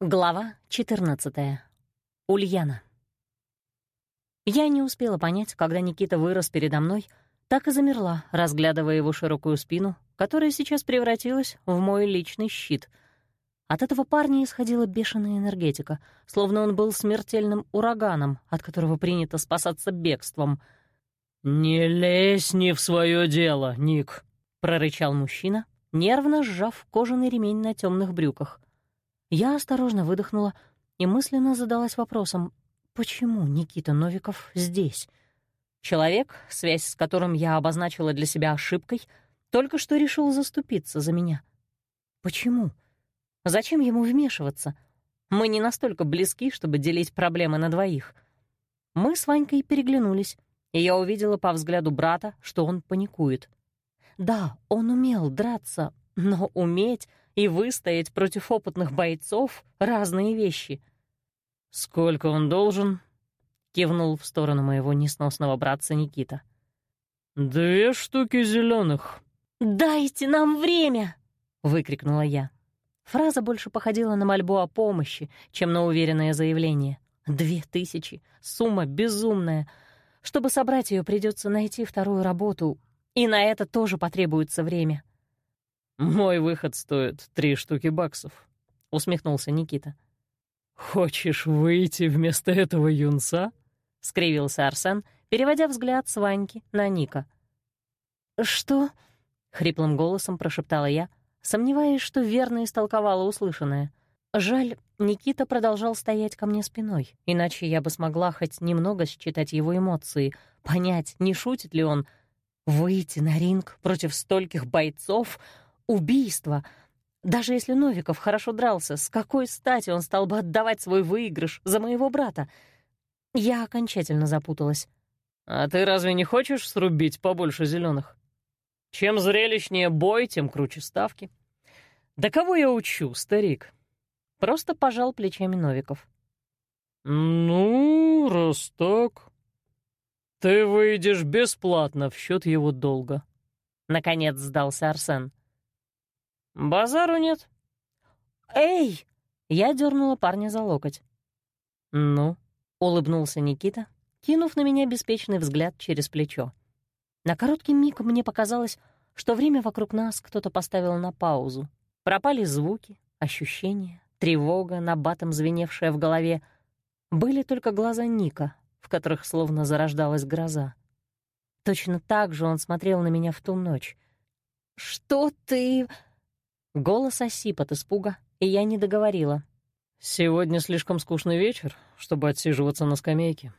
Глава 14. Ульяна. Я не успела понять, когда Никита вырос передо мной, так и замерла, разглядывая его широкую спину, которая сейчас превратилась в мой личный щит. От этого парня исходила бешеная энергетика, словно он был смертельным ураганом, от которого принято спасаться бегством. «Не лезь не в свое дело, Ник», — прорычал мужчина, нервно сжав кожаный ремень на темных брюках — я осторожно выдохнула и мысленно задалась вопросом, почему Никита Новиков здесь? Человек, связь с которым я обозначила для себя ошибкой, только что решил заступиться за меня. Почему? Зачем ему вмешиваться? Мы не настолько близки, чтобы делить проблемы на двоих. Мы с Ванькой переглянулись, и я увидела по взгляду брата, что он паникует. Да, он умел драться, но уметь и выстоять против опытных бойцов — разные вещи. «Сколько он должен?» — кивнул в сторону моего несносного братца Никита. «Две штуки зеленых. «Дайте нам время!» — выкрикнула я. Фраза больше походила на мольбу о помощи, чем на уверенное заявление. Две тысячи. Сумма безумная. Чтобы собрать ее, придется найти вторую работу, и на это тоже потребуется время. «Мой выход стоит три штуки баксов», — усмехнулся Никита. «Хочешь выйти вместо этого юнца?» — скривился Арсен, переводя взгляд с Ваньки на Ника. «Что?» — хриплым голосом прошептала я, сомневаясь, что верно истолковала услышанное. Жаль, Никита продолжал стоять ко мне спиной, иначе я бы смогла хоть немного считать его эмоции, понять, не шутит ли он. Выйти на ринг против стольких бойцов — Убийство! Даже если Новиков хорошо дрался, с какой стати он стал бы отдавать свой выигрыш за моего брата? Я окончательно запуталась. «А ты разве не хочешь срубить побольше зеленых? Чем зрелищнее бой, тем круче ставки. Да кого я учу, старик?» Просто пожал плечами Новиков. «Ну, раз так, ты выйдешь бесплатно в счет его долга», — наконец сдался Арсен. «Базару нет». «Эй!» — я дернула парня за локоть. «Ну?» — улыбнулся Никита, кинув на меня беспечный взгляд через плечо. На короткий миг мне показалось, что время вокруг нас кто-то поставил на паузу. Пропали звуки, ощущения, тревога, набатом звеневшая в голове. Были только глаза Ника, в которых словно зарождалась гроза. Точно так же он смотрел на меня в ту ночь. «Что ты...» Голос осип от испуга, и я не договорила. «Сегодня слишком скучный вечер, чтобы отсиживаться на скамейке.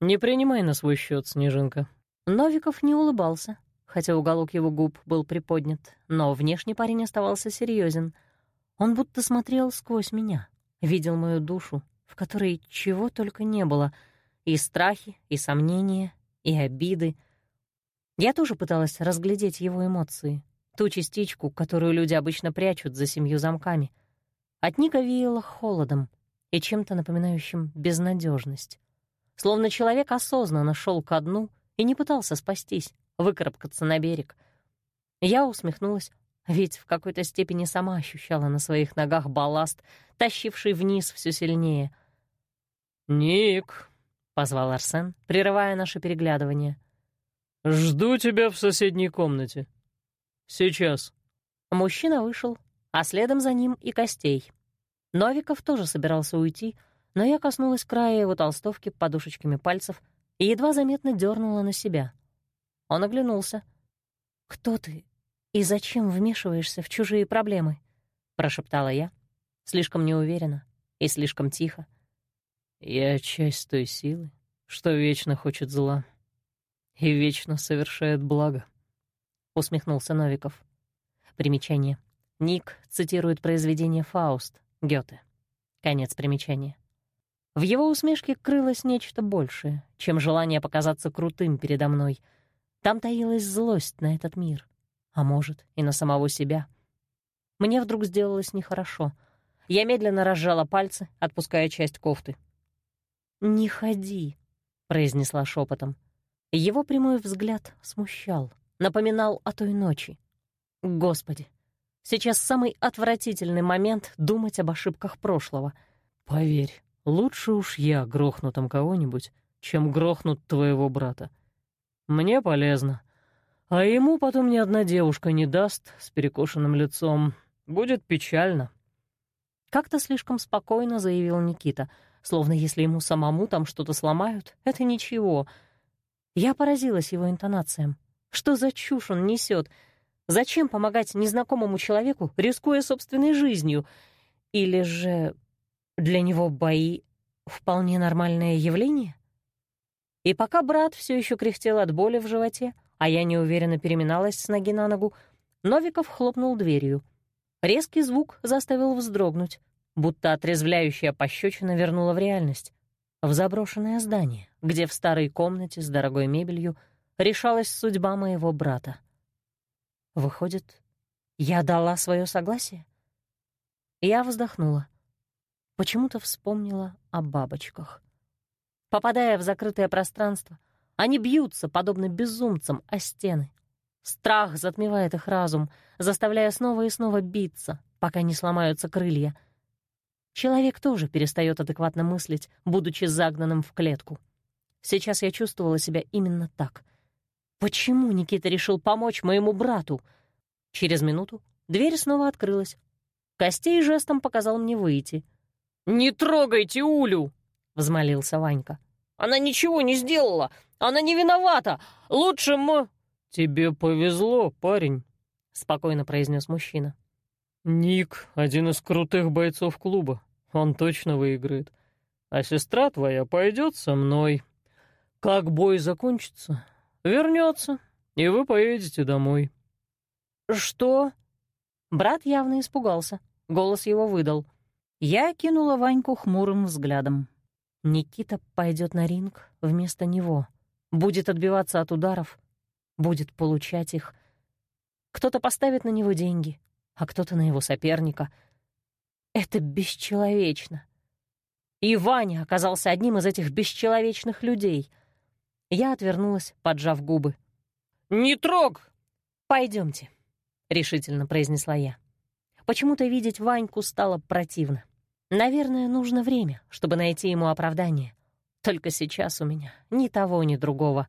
Не принимай на свой счет, Снежинка». Новиков не улыбался, хотя уголок его губ был приподнят, но внешний парень оставался серьезен. Он будто смотрел сквозь меня, видел мою душу, в которой чего только не было, и страхи, и сомнения, и обиды. Я тоже пыталась разглядеть его эмоции, ту частичку, которую люди обычно прячут за семью замками. От Ника веяло холодом и чем-то напоминающим безнадежность. Словно человек осознанно шел ко дну и не пытался спастись, выкарабкаться на берег. Я усмехнулась, ведь в какой-то степени сама ощущала на своих ногах балласт, тащивший вниз все сильнее. «Ник», — позвал Арсен, прерывая наше переглядывание, — «жду тебя в соседней комнате». «Сейчас». Мужчина вышел, а следом за ним и Костей. Новиков тоже собирался уйти, но я коснулась края его толстовки подушечками пальцев и едва заметно дернула на себя. Он оглянулся. «Кто ты и зачем вмешиваешься в чужие проблемы?» — прошептала я, слишком неуверенно и слишком тихо. «Я часть той силы, что вечно хочет зла и вечно совершает благо» усмехнулся Новиков. Примечание. Ник цитирует произведение «Фауст» Гёте. Конец примечания. В его усмешке крылось нечто большее, чем желание показаться крутым передо мной. Там таилась злость на этот мир, а может, и на самого себя. Мне вдруг сделалось нехорошо. Я медленно разжала пальцы, отпуская часть кофты. «Не ходи», — произнесла шепотом. Его прямой взгляд смущал напоминал о той ночи. Господи, Сейчас самый отвратительный момент думать об ошибках прошлого. Поверь, лучше уж я грохну там кого-нибудь, чем грохнут твоего брата. Мне полезно. А ему потом ни одна девушка не даст с перекошенным лицом. Будет печально. Как-то слишком спокойно заявил Никита, словно если ему самому там что-то сломают, это ничего. Я поразилась его интонациям. Что за чушь он несет? Зачем помогать незнакомому человеку, рискуя собственной жизнью? Или же для него бои — вполне нормальное явление? И пока брат все еще кряхтел от боли в животе, а я неуверенно переминалась с ноги на ногу, Новиков хлопнул дверью. Резкий звук заставил вздрогнуть, будто отрезвляющая пощечина вернула в реальность. В заброшенное здание, где в старой комнате с дорогой мебелью решалась судьба моего брата. Выходит, я дала свое согласие? Я вздохнула. Почему-то вспомнила о бабочках. Попадая в закрытое пространство, они бьются, подобно безумцам, о стены. Страх затмевает их разум, заставляя снова и снова биться, пока не сломаются крылья. Человек тоже перестает адекватно мыслить, будучи загнанным в клетку. Сейчас я чувствовала себя именно так. Почему Никита решил помочь моему брату? Через минуту дверь снова открылась. Костей жестом показал мне выйти. «Не трогайте Улю!» — взмолился Ванька. «Она ничего не сделала! Она не виновата! Лучше мы...» «Тебе повезло, парень», — спокойно произнес мужчина. «Ник — один из крутых бойцов клуба. Он точно выиграет. А сестра твоя пойдет со мной. Как бой закончится, вернется, и вы поедете домой». «Что?» Брат явно испугался. Голос его выдал. Я кинула Ваньку хмурым взглядом. Никита пойдет на ринг вместо него, будет отбиваться от ударов, будет получать их. Кто-то поставит на него деньги, а кто-то на его соперника. Это бесчеловечно. И Ваня оказался одним из этих бесчеловечных людей. Я отвернулась, поджав губы. «Не трог!» Пойдемте, решительно произнесла я. Почему-то видеть Ваньку стало противно. Наверное, нужно время, чтобы найти ему оправдание. Только сейчас у меня ни того, ни другого.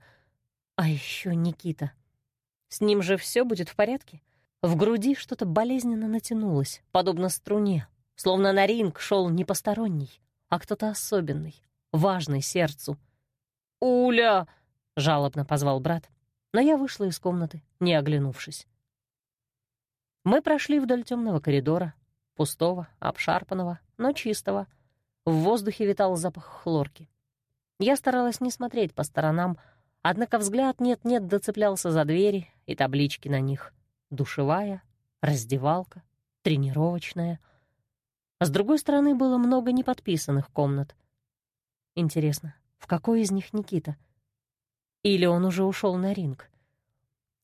А еще Никита. С ним же все будет в порядке? В груди что-то болезненно натянулось, подобно струне, словно на ринг шел не посторонний, а кто-то особенный, важный сердцу. «Уля!» — жалобно позвал брат, но я вышла из комнаты, не оглянувшись. Мы прошли вдоль темного коридора, пустого, обшарпанного, но чистого. В воздухе витал запах хлорки. Я старалась не смотреть по сторонам, однако взгляд нет-нет доцеплялся за двери и таблички на них. Душевая, раздевалка, тренировочная. С другой стороны было много неподписанных комнат. Интересно, в какой из них Никита? Или он уже ушел на ринг?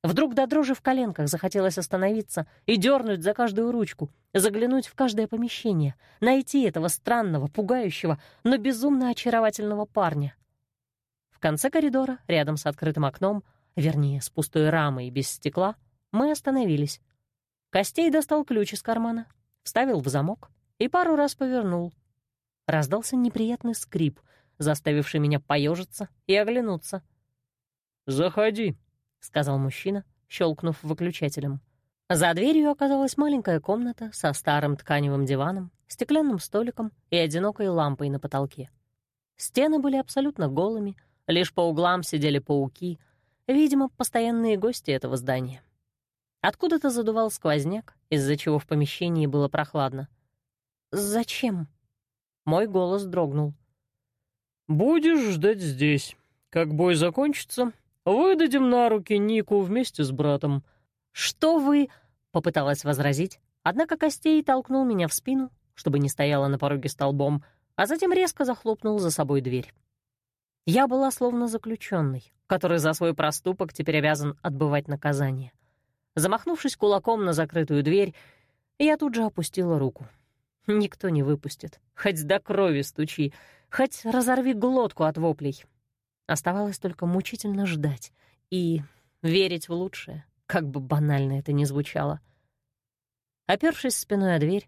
Вдруг до дрожи в коленках захотелось остановиться и дернуть за каждую ручку, заглянуть в каждое помещение, найти этого странного, пугающего, но безумно очаровательного парня. В конце коридора, рядом с открытым окном, вернее, с пустой рамой и без стекла, мы остановились. Костей достал ключ из кармана, вставил в замок и пару раз повернул. Раздался неприятный скрип, заставивший меня поежиться и оглянуться. «Заходи», — сказал мужчина, щелкнув выключателем. За дверью оказалась маленькая комната со старым тканевым диваном, стеклянным столиком и одинокой лампой на потолке. Стены были абсолютно голыми, лишь по углам сидели пауки, видимо, постоянные гости этого здания. Откуда-то задувал сквозняк, из-за чего в помещении было прохладно. «Зачем?» Мой голос дрогнул. «Будешь ждать здесь. Как бой закончится, Выдадим на руки Нику вместе с братом». «Что вы...» — попыталась возразить, однако Костей толкнул меня в спину, чтобы не стояла на пороге столбом, а затем резко захлопнул за собой дверь. Я была словно заключенный, который за свой проступок теперь обязан отбывать наказание. Замахнувшись кулаком на закрытую дверь, я тут же опустила руку. Никто не выпустит, хоть до крови стучи, хоть разорви глотку от воплей. Оставалось только мучительно ждать и верить в лучшее, как бы банально это ни звучало. Опершись спиной о дверь,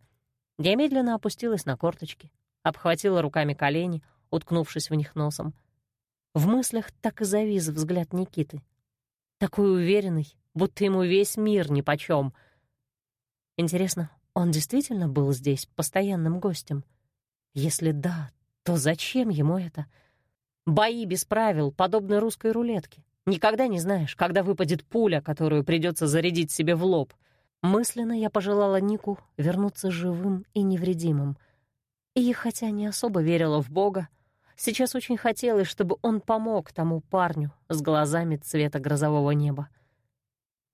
я медленно опустилась на корточки, обхватила руками колени, уткнувшись в них носом. В мыслях так и завис взгляд Никиты. Такой уверенный, будто ему весь мир нипочём. Интересно, он действительно был здесь постоянным гостем? Если да, то зачем ему это? Бои без правил, подобны русской рулетке. Никогда не знаешь, когда выпадет пуля, которую придется зарядить себе в лоб. Мысленно я пожелала Нику вернуться живым и невредимым. И хотя не особо верила в Бога, сейчас очень хотелось, чтобы он помог тому парню с глазами цвета грозового неба.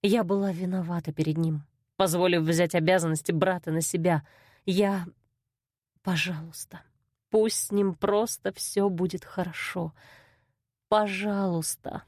Я была виновата перед ним, позволив взять обязанности брата на себя. Я... Пожалуйста, пусть с ним просто все будет хорошо. Пожалуйста.